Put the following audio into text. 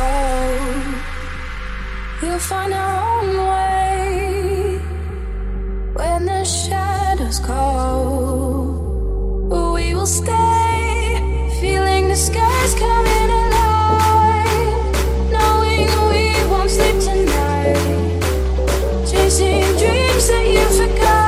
road. We'll find our own way when the shadows call. We will stay, feeling the sky's coming alive, knowing we won't sleep tonight, chasing dreams that you forgot.